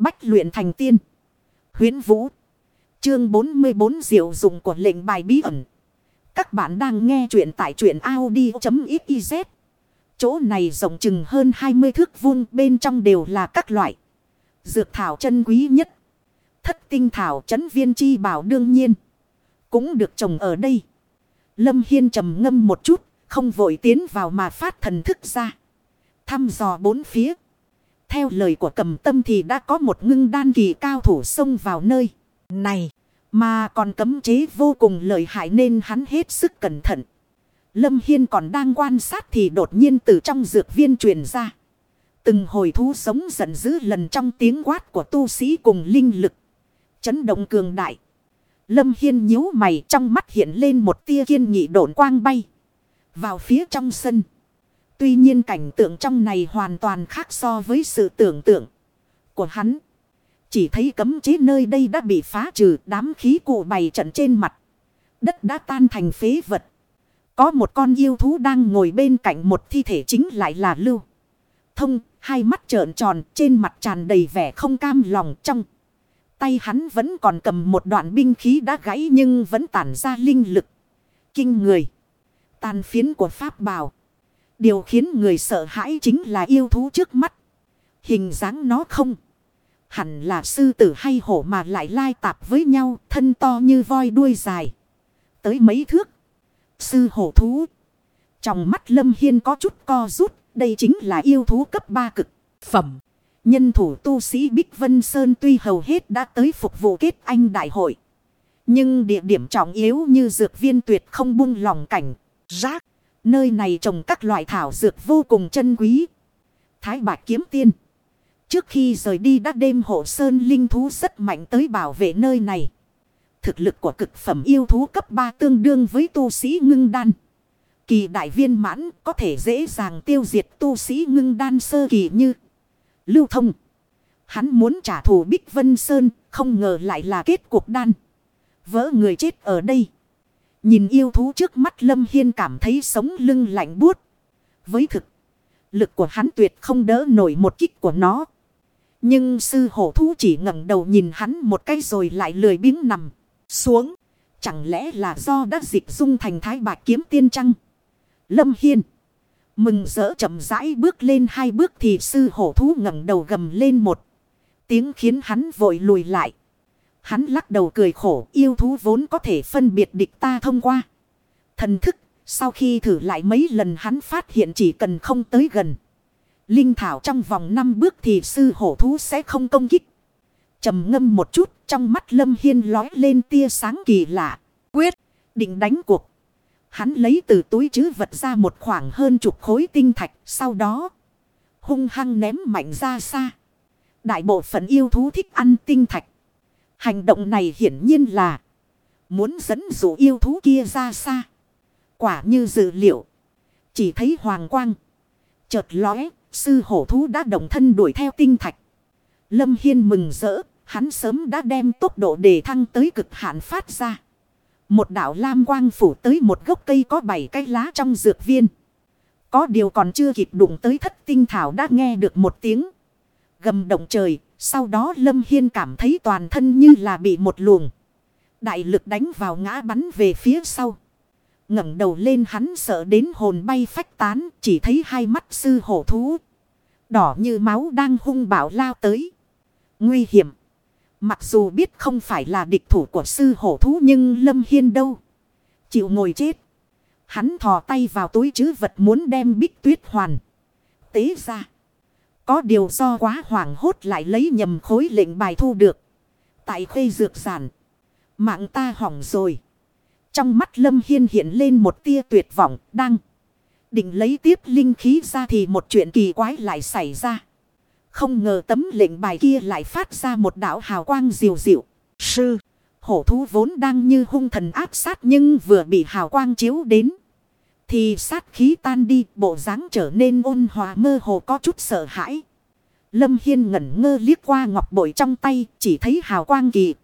Bách luyện thành tiên. Huyến Vũ. Chương 44 diệu dụng của lệnh bài bí ẩn. Các bạn đang nghe truyện tại truyện Audi.xyz. Chỗ này rộng chừng hơn 20 thước vuông, bên trong đều là các loại. Dược thảo chân quý nhất. Thất tinh thảo chấn viên chi bảo đương nhiên. Cũng được trồng ở đây. Lâm Hiên trầm ngâm một chút. Không vội tiến vào mà phát thần thức ra. Thăm dò bốn phía. Theo lời của cầm tâm thì đã có một ngưng đan kỳ cao thủ xông vào nơi này. Mà còn cấm chế vô cùng lợi hại nên hắn hết sức cẩn thận. Lâm Hiên còn đang quan sát thì đột nhiên từ trong dược viên truyền ra. Từng hồi thú sống giận dữ lần trong tiếng quát của tu sĩ cùng linh lực. Chấn động cường đại. Lâm Hiên nhíu mày trong mắt hiện lên một tia kiên nghị độn quang bay. Vào phía trong sân. Tuy nhiên cảnh tượng trong này hoàn toàn khác so với sự tưởng tượng của hắn. Chỉ thấy cấm chế nơi đây đã bị phá trừ đám khí cụ bày trận trên mặt. Đất đã tan thành phế vật. Có một con yêu thú đang ngồi bên cạnh một thi thể chính lại là Lưu. Thông, hai mắt trợn tròn trên mặt tràn đầy vẻ không cam lòng trong. Tay hắn vẫn còn cầm một đoạn binh khí đã gãy nhưng vẫn tản ra linh lực. Kinh người. Tàn phiến của Pháp bào. Điều khiến người sợ hãi chính là yêu thú trước mắt. Hình dáng nó không. Hẳn là sư tử hay hổ mà lại lai tạp với nhau. Thân to như voi đuôi dài. Tới mấy thước. Sư hổ thú. Trong mắt Lâm Hiên có chút co rút. Đây chính là yêu thú cấp 3 cực. Phẩm. Nhân thủ tu sĩ Bích Vân Sơn tuy hầu hết đã tới phục vụ kết anh đại hội. Nhưng địa điểm trọng yếu như dược viên tuyệt không buông lòng cảnh. Rác. Nơi này trồng các loại thảo dược vô cùng chân quý. Thái bạc kiếm tiên. Trước khi rời đi đã đêm hộ sơn linh thú rất mạnh tới bảo vệ nơi này. Thực lực của cực phẩm yêu thú cấp 3 tương đương với tu sĩ ngưng đan. Kỳ đại viên mãn có thể dễ dàng tiêu diệt tu sĩ ngưng đan sơ kỳ như lưu thông. Hắn muốn trả thù Bích Vân Sơn, không ngờ lại là kết cuộc đan. Vỡ người chết ở đây. Nhìn yêu thú trước mắt Lâm Hiên cảm thấy sống lưng lạnh buốt. Với thực, lực của hắn tuyệt không đỡ nổi một kích của nó. Nhưng sư hổ thú chỉ ngẩng đầu nhìn hắn một cái rồi lại lười biếng nằm xuống. Chẳng lẽ là do đã dịch dung thành thái bạc kiếm tiên trăng? Lâm Hiên. Mừng rỡ chậm rãi bước lên hai bước thì sư hổ thú ngẩng đầu gầm lên một. Tiếng khiến hắn vội lùi lại. Hắn lắc đầu cười khổ yêu thú vốn có thể phân biệt địch ta thông qua. Thần thức, sau khi thử lại mấy lần hắn phát hiện chỉ cần không tới gần. Linh thảo trong vòng 5 bước thì sư hổ thú sẽ không công kích. trầm ngâm một chút trong mắt lâm hiên lói lên tia sáng kỳ lạ. Quyết, định đánh cuộc. Hắn lấy từ túi chứ vật ra một khoảng hơn chục khối tinh thạch. Sau đó, hung hăng ném mạnh ra xa. Đại bộ phận yêu thú thích ăn tinh thạch. Hành động này hiển nhiên là muốn dẫn dụ yêu thú kia ra xa. Quả như dự liệu. Chỉ thấy hoàng quang. Chợt lóe, sư hổ thú đã động thân đuổi theo tinh thạch. Lâm Hiên mừng rỡ, hắn sớm đã đem tốc độ đề thăng tới cực hạn phát ra. Một đảo lam quang phủ tới một gốc cây có bảy cái lá trong dược viên. Có điều còn chưa kịp đụng tới thất tinh thảo đã nghe được một tiếng. Gầm động trời, sau đó Lâm Hiên cảm thấy toàn thân như là bị một luồng. Đại lực đánh vào ngã bắn về phía sau. ngẩng đầu lên hắn sợ đến hồn bay phách tán. Chỉ thấy hai mắt sư hổ thú. Đỏ như máu đang hung bạo lao tới. Nguy hiểm. Mặc dù biết không phải là địch thủ của sư hổ thú nhưng Lâm Hiên đâu. Chịu ngồi chết. Hắn thò tay vào túi chứ vật muốn đem bích tuyết hoàn. Tế ra. Có điều do quá hoảng hốt lại lấy nhầm khối lệnh bài thu được. Tại khuê dược giản. Mạng ta hỏng rồi. Trong mắt Lâm Hiên hiện lên một tia tuyệt vọng đang. Định lấy tiếp linh khí ra thì một chuyện kỳ quái lại xảy ra. Không ngờ tấm lệnh bài kia lại phát ra một đạo hào quang diệu diệu. Sư, hổ thú vốn đang như hung thần áp sát nhưng vừa bị hào quang chiếu đến. Thì sát khí tan đi, bộ dáng trở nên ôn hòa mơ hồ có chút sợ hãi. Lâm Hiên ngẩn ngơ liếc qua ngọc bội trong tay, chỉ thấy hào quang kỳ.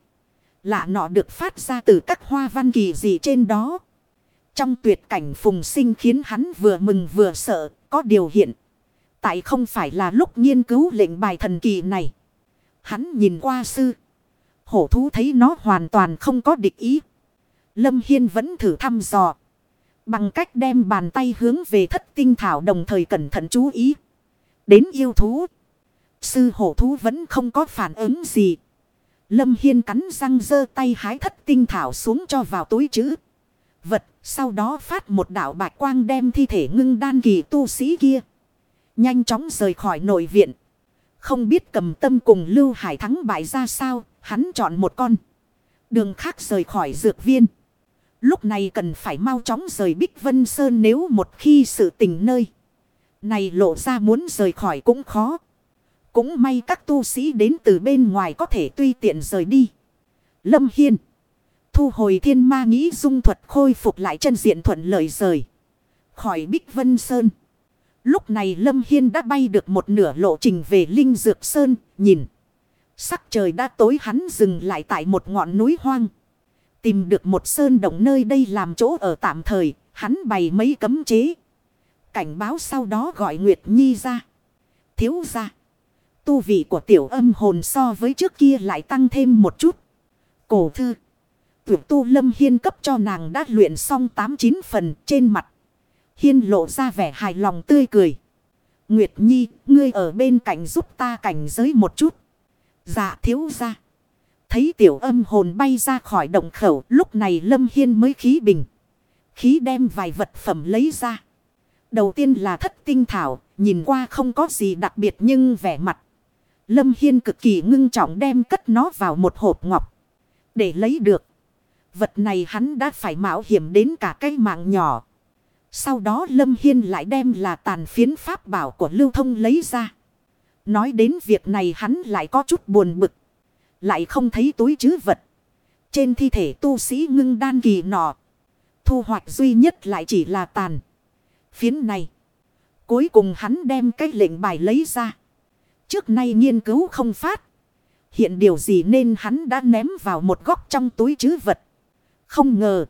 Lạ nọ được phát ra từ các hoa văn kỳ gì trên đó. Trong tuyệt cảnh phùng sinh khiến hắn vừa mừng vừa sợ, có điều hiện. Tại không phải là lúc nghiên cứu lệnh bài thần kỳ này. Hắn nhìn qua sư. Hổ thú thấy nó hoàn toàn không có địch ý. Lâm Hiên vẫn thử thăm dò. Bằng cách đem bàn tay hướng về thất tinh thảo đồng thời cẩn thận chú ý. Đến yêu thú. Sư hổ thú vẫn không có phản ứng gì. Lâm Hiên cắn răng dơ tay hái thất tinh thảo xuống cho vào túi chữ. Vật, sau đó phát một đạo bạch quang đem thi thể ngưng đan kỳ tu sĩ kia. Nhanh chóng rời khỏi nội viện. Không biết cầm tâm cùng Lưu Hải thắng bại ra sao, hắn chọn một con. Đường khác rời khỏi dược viên. Lúc này cần phải mau chóng rời Bích Vân Sơn nếu một khi sự tình nơi. Này lộ ra muốn rời khỏi cũng khó. Cũng may các tu sĩ đến từ bên ngoài có thể tùy tiện rời đi. Lâm Hiên. Thu hồi thiên ma nghĩ dung thuật khôi phục lại chân diện thuận lợi rời. Khỏi Bích Vân Sơn. Lúc này Lâm Hiên đã bay được một nửa lộ trình về Linh Dược Sơn, nhìn. Sắc trời đã tối hắn dừng lại tại một ngọn núi hoang. Tìm được một sơn động nơi đây làm chỗ ở tạm thời, hắn bày mấy cấm chế. Cảnh báo sau đó gọi Nguyệt Nhi ra. Thiếu ra. Tu vị của tiểu âm hồn so với trước kia lại tăng thêm một chút. Cổ thư. Tuyệt tu lâm hiên cấp cho nàng đã luyện xong 8-9 phần trên mặt. Hiên lộ ra vẻ hài lòng tươi cười. Nguyệt Nhi, ngươi ở bên cạnh giúp ta cảnh giới một chút. Dạ thiếu ra. Thấy tiểu âm hồn bay ra khỏi động khẩu, lúc này Lâm Hiên mới khí bình. Khí đem vài vật phẩm lấy ra. Đầu tiên là thất tinh thảo, nhìn qua không có gì đặc biệt nhưng vẻ mặt. Lâm Hiên cực kỳ ngưng trọng đem cất nó vào một hộp ngọc. Để lấy được. Vật này hắn đã phải mạo hiểm đến cả cái mạng nhỏ. Sau đó Lâm Hiên lại đem là tàn phiến pháp bảo của Lưu Thông lấy ra. Nói đến việc này hắn lại có chút buồn bực. Lại không thấy túi chứ vật. Trên thi thể tu sĩ ngưng đan kỳ nọ. Thu hoạch duy nhất lại chỉ là tàn. Phiến này. Cuối cùng hắn đem cái lệnh bài lấy ra. Trước nay nghiên cứu không phát. Hiện điều gì nên hắn đã ném vào một góc trong túi chứ vật. Không ngờ.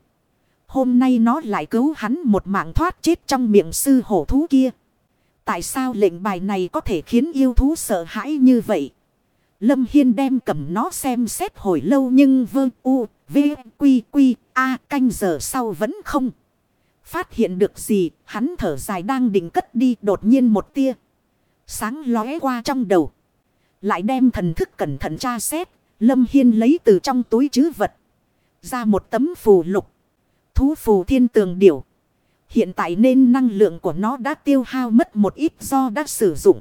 Hôm nay nó lại cứu hắn một mạng thoát chết trong miệng sư hổ thú kia. Tại sao lệnh bài này có thể khiến yêu thú sợ hãi như vậy? Lâm Hiên đem cầm nó xem xét hồi lâu nhưng vơ u, v, quy, quy, a canh giờ sau vẫn không. Phát hiện được gì, hắn thở dài đang định cất đi đột nhiên một tia. Sáng lóe qua trong đầu. Lại đem thần thức cẩn thận tra xét, Lâm Hiên lấy từ trong túi chứ vật. Ra một tấm phù lục. Thú phù thiên tường điểu. Hiện tại nên năng lượng của nó đã tiêu hao mất một ít do đã sử dụng.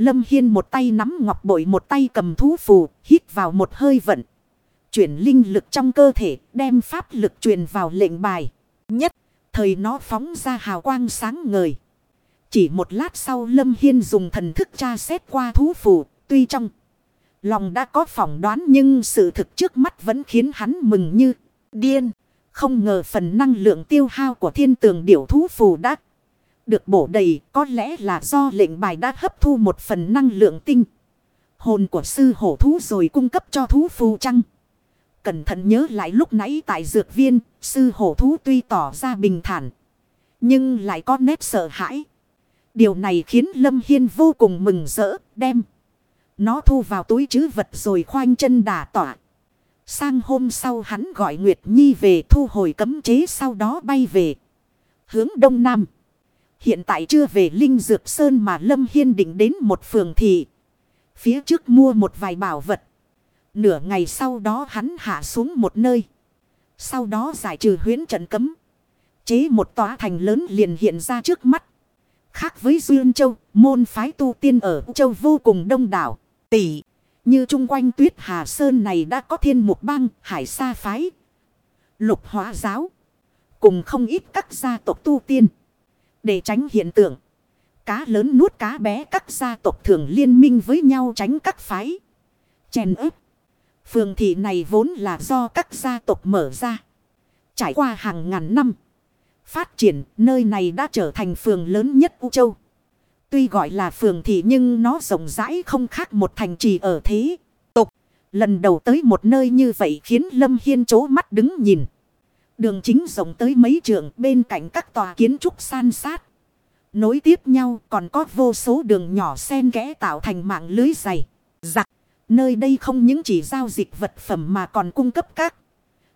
Lâm Hiên một tay nắm ngọc bội một tay cầm thú phù, hít vào một hơi vận. Chuyển linh lực trong cơ thể, đem pháp lực truyền vào lệnh bài. Nhất, thời nó phóng ra hào quang sáng ngời. Chỉ một lát sau Lâm Hiên dùng thần thức tra xét qua thú phù, tuy trong lòng đã có phỏng đoán nhưng sự thực trước mắt vẫn khiến hắn mừng như điên. Không ngờ phần năng lượng tiêu hao của thiên tường điểu thú phù đã được bổ đầy có lẽ là do lệnh bài đã hấp thu một phần năng lượng tinh. Hồn của sư hổ thú rồi cung cấp cho thú phù trăng. Cẩn thận nhớ lại lúc nãy tại dược viên, sư hổ thú tuy tỏ ra bình thản. Nhưng lại có nét sợ hãi. Điều này khiến Lâm Hiên vô cùng mừng rỡ, đem. Nó thu vào túi chứ vật rồi khoanh chân đà tỏa. Sang hôm sau hắn gọi Nguyệt Nhi về thu hồi cấm chế sau đó bay về. Hướng đông nam. Hiện tại chưa về Linh Dược Sơn mà Lâm Hiên định đến một phường thị. Phía trước mua một vài bảo vật. Nửa ngày sau đó hắn hạ xuống một nơi. Sau đó giải trừ huyến trận cấm. Chế một tòa thành lớn liền hiện ra trước mắt. Khác với Duyên Châu, môn phái tu tiên ở Châu vô cùng đông đảo, tỷ. Như chung quanh tuyết Hà Sơn này đã có thiên mục bang, hải sa phái, lục hóa giáo. Cùng không ít các gia tộc tu tiên. Để tránh hiện tượng. Cá lớn nuốt cá bé các gia tộc thường liên minh với nhau tránh các phái. Chèn ếp. Phường thị này vốn là do các gia tộc mở ra. Trải qua hàng ngàn năm. Phát triển, nơi này đã trở thành phường lớn nhất U Châu. Tuy gọi là phường thị nhưng nó rộng rãi không khác một thành trì ở thế. Tục. Lần đầu tới một nơi như vậy khiến Lâm Hiên chố mắt đứng nhìn. Đường chính rộng tới mấy trường, bên cạnh các tòa kiến trúc san sát. Nối tiếp nhau, còn có vô số đường nhỏ sen kẽ tạo thành mạng lưới dày. Giặc. Nơi đây không những chỉ giao dịch vật phẩm mà còn cung cấp các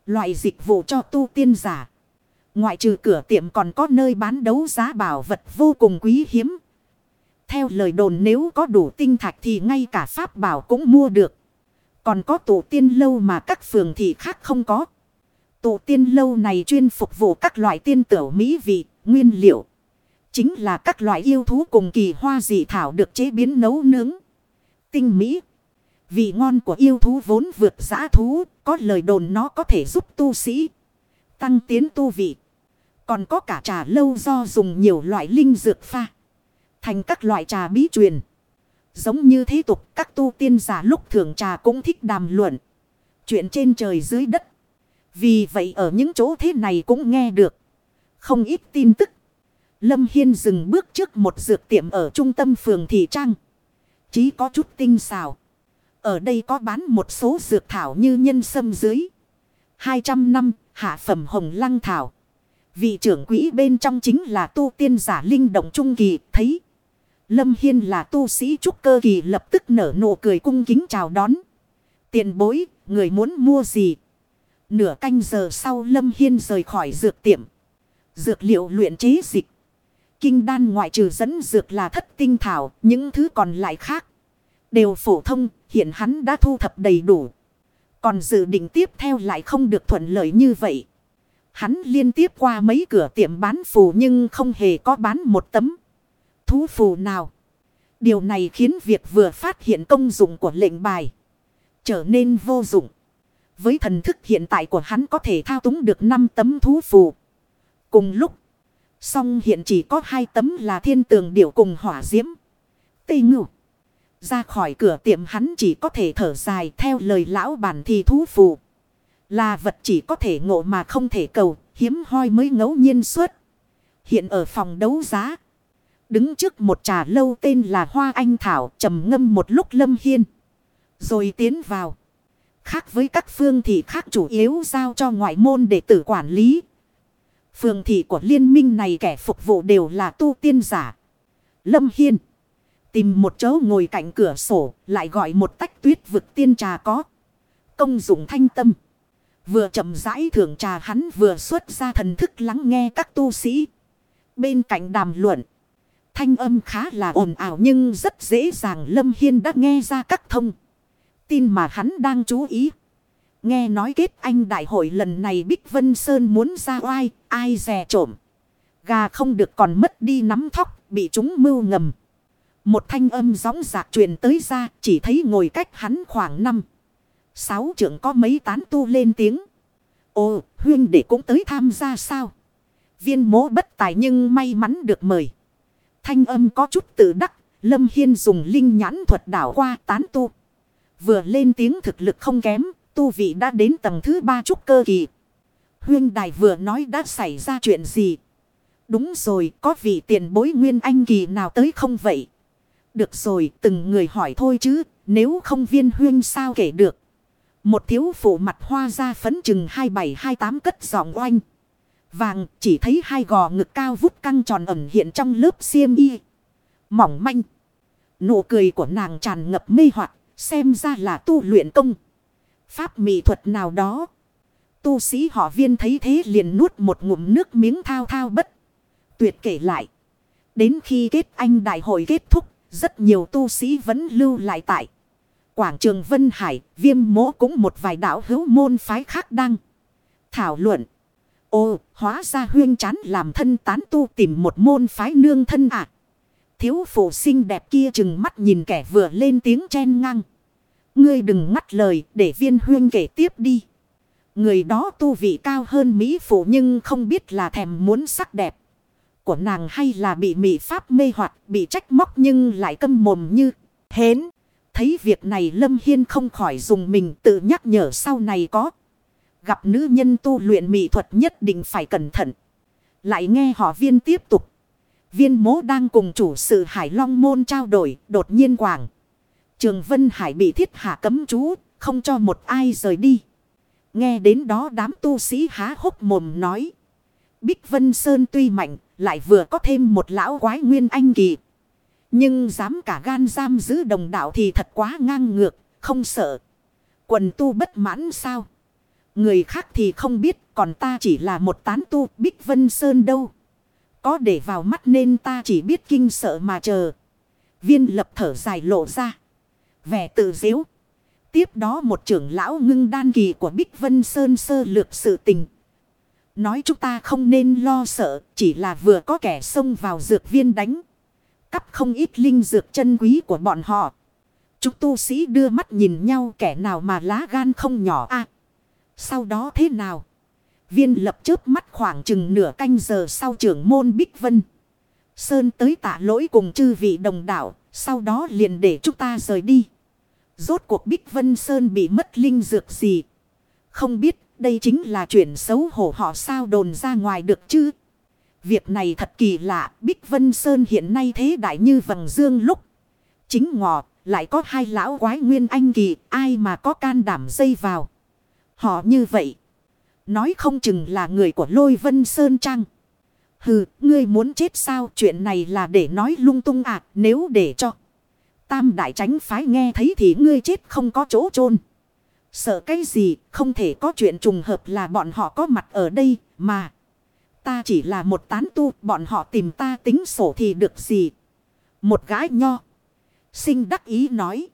loại dịch vụ cho tu tiên giả. Ngoại trừ cửa tiệm còn có nơi bán đấu giá bảo vật vô cùng quý hiếm. Theo lời đồn nếu có đủ tinh thạch thì ngay cả pháp bảo cũng mua được. Còn có tổ tiên lâu mà các phường thị khác không có. Tụ tiên lâu này chuyên phục vụ các loại tiên tửu mỹ vị, nguyên liệu. Chính là các loại yêu thú cùng kỳ hoa dị thảo được chế biến nấu nướng. Tinh mỹ. Vị ngon của yêu thú vốn vượt giã thú, có lời đồn nó có thể giúp tu sĩ tăng tiến tu vị. Còn có cả trà lâu do dùng nhiều loại linh dược pha. Thành các loại trà bí truyền. Giống như thế tục các tu tiên giả lúc thưởng trà cũng thích đàm luận. Chuyện trên trời dưới đất. Vì vậy ở những chỗ thế này cũng nghe được. Không ít tin tức. Lâm Hiên dừng bước trước một dược tiệm ở trung tâm phường Thị Trang. Chí có chút tinh xào. Ở đây có bán một số dược thảo như nhân sâm dưới. 200 năm hạ phẩm hồng lăng thảo. Vị trưởng quỹ bên trong chính là tu tiên giả linh động trung kỳ thấy. Lâm Hiên là tu sĩ trúc cơ kỳ lập tức nở nụ cười cung kính chào đón. Tiền bối, người muốn mua gì? Nửa canh giờ sau Lâm Hiên rời khỏi dược tiệm. Dược liệu luyện chế dịch. Kinh đan ngoại trừ dẫn dược là thất tinh thảo, những thứ còn lại khác. Đều phổ thông, hiện hắn đã thu thập đầy đủ. Còn dự định tiếp theo lại không được thuận lợi như vậy. Hắn liên tiếp qua mấy cửa tiệm bán phù nhưng không hề có bán một tấm thú phù nào. Điều này khiến việc vừa phát hiện công dụng của lệnh bài trở nên vô dụng. Với thần thức hiện tại của hắn có thể thao túng được 5 tấm thú phù. Cùng lúc, song hiện chỉ có hai tấm là thiên tường điểu cùng hỏa diễm. Tây ngưu. Ra khỏi cửa tiệm hắn chỉ có thể thở dài theo lời lão bản thì thú phù. Là vật chỉ có thể ngộ mà không thể cầu, hiếm hoi mới ngẫu nhiên xuất. Hiện ở phòng đấu giá. Đứng trước một trà lâu tên là Hoa Anh Thảo trầm ngâm một lúc lâm hiên. Rồi tiến vào. Khác với các phương thị khác chủ yếu giao cho ngoại môn để tử quản lý. Phương thị của liên minh này kẻ phục vụ đều là tu tiên giả. Lâm Hiên. Tìm một chỗ ngồi cạnh cửa sổ, lại gọi một tách tuyết vực tiên trà có. Công dụng thanh tâm. Vừa chậm rãi thưởng trà hắn vừa xuất ra thần thức lắng nghe các tu sĩ. Bên cạnh đàm luận. Thanh âm khá là ồn ào nhưng rất dễ dàng Lâm Hiên đã nghe ra các thông. Tin mà hắn đang chú ý. Nghe nói kết anh đại hội lần này Bích Vân Sơn muốn ra oai, ai dè trộm. Gà không được còn mất đi nắm thóc, bị chúng mưu ngầm. Một thanh âm gióng giạc truyền tới ra, chỉ thấy ngồi cách hắn khoảng năm. Sáu trưởng có mấy tán tu lên tiếng. Ồ, huyên để cũng tới tham gia sao? Viên mố bất tài nhưng may mắn được mời. Thanh âm có chút tự đắc, Lâm Hiên dùng linh nhãn thuật đảo qua tán tu. Vừa lên tiếng thực lực không kém, tu vị đã đến tầng thứ ba trúc cơ kỳ. Huyên đài vừa nói đã xảy ra chuyện gì? Đúng rồi, có vị tiền bối nguyên anh kỳ nào tới không vậy? Được rồi, từng người hỏi thôi chứ, nếu không viên huyên sao kể được. Một thiếu phụ mặt hoa ra phấn chừng 27-28 cất giọng oanh. Vàng chỉ thấy hai gò ngực cao vút căng tròn ẩn hiện trong lớp xiêm y. Mỏng manh. Nụ cười của nàng tràn ngập mê hoặc xem ra là tu luyện công. Pháp mỹ thuật nào đó. Tu sĩ họ viên thấy thế liền nuốt một ngụm nước miếng thao thao bất. Tuyệt kể lại. Đến khi kết anh đại hội kết thúc, rất nhiều tu sĩ vẫn lưu lại tại. Quảng trường Vân Hải, viêm mỗ cũng một vài đạo hữu môn phái khác đăng. Thảo luận. Ô, hóa ra huyên chán làm thân tán tu tìm một môn phái nương thân ạ. À. Thiếu phụ xinh đẹp kia chừng mắt nhìn kẻ vừa lên tiếng chen ngang. Ngươi đừng ngắt lời, để viên huyên kể tiếp đi. Người đó tu vị cao hơn Mỹ phụ nhưng không biết là thèm muốn sắc đẹp. Của nàng hay là bị Mỹ Pháp mê hoặc, bị trách móc nhưng lại câm mồm như hến. Thấy việc này Lâm Hiên không khỏi dùng mình tự nhắc nhở sau này có. Gặp nữ nhân tu luyện mỹ thuật nhất định phải cẩn thận. Lại nghe họ viên tiếp tục. Viên mố đang cùng chủ sự Hải Long Môn trao đổi, đột nhiên quảng. Trường Vân Hải bị thiết hạ cấm chú, không cho một ai rời đi. Nghe đến đó đám tu sĩ há hốc mồm nói. Bích Vân Sơn tuy mạnh, lại vừa có thêm một lão quái nguyên anh kỳ. Nhưng dám cả gan giam giữ đồng đạo thì thật quá ngang ngược, không sợ. Quần tu bất mãn sao? Người khác thì không biết, còn ta chỉ là một tán tu Bích Vân Sơn đâu. Có để vào mắt nên ta chỉ biết kinh sợ mà chờ. Viên lập thở dài lộ ra. Vẻ tự dễu. Tiếp đó một trưởng lão ngưng đan kỳ của Bích Vân Sơn sơ lược sự tình. Nói chúng ta không nên lo sợ, chỉ là vừa có kẻ xông vào dược viên đánh. Cắp không ít linh dược chân quý của bọn họ. Chúng tu sĩ đưa mắt nhìn nhau kẻ nào mà lá gan không nhỏ a Sau đó thế nào? Viên lập chớp mắt khoảng chừng nửa canh giờ sau trưởng môn Bích Vân. Sơn tới tạ lỗi cùng chư vị đồng đạo, sau đó liền để chúng ta rời đi. Rốt cuộc Bích Vân Sơn bị mất linh dược gì? Không biết đây chính là chuyện xấu hổ họ sao đồn ra ngoài được chứ? Việc này thật kỳ lạ, Bích Vân Sơn hiện nay thế đại như vầng dương lúc. Chính ngọ, lại có hai lão quái nguyên anh kỳ, ai mà có can đảm dây vào. Họ như vậy. Nói không chừng là người của lôi Vân Sơn Trăng. Hừ, ngươi muốn chết sao? Chuyện này là để nói lung tung à, nếu để cho. Tam đại tránh phái nghe thấy thì ngươi chết không có chỗ chôn Sợ cái gì, không thể có chuyện trùng hợp là bọn họ có mặt ở đây, mà. Ta chỉ là một tán tu, bọn họ tìm ta tính sổ thì được gì. Một gái nho. Sinh đắc ý nói.